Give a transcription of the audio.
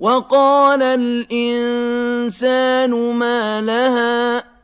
وَقَالَ الْإِنسَانُ مَا لَهَا